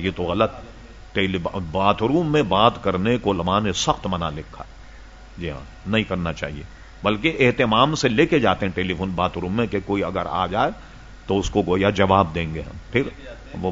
یہ تو غلط۔ ٹیلی باتھ روم میں بات کرنے کو لما نے سخت منع لکھا۔ جی ہاں نہیں کرنا چاہیے۔ بلکہ اہتمام سے لے کے جاتے ہیں ٹیلی فون باتھ روم میں کہ کوئی اگر آ جائے تو اس کو گویا جواب دیں گے ہم۔ پھر وہ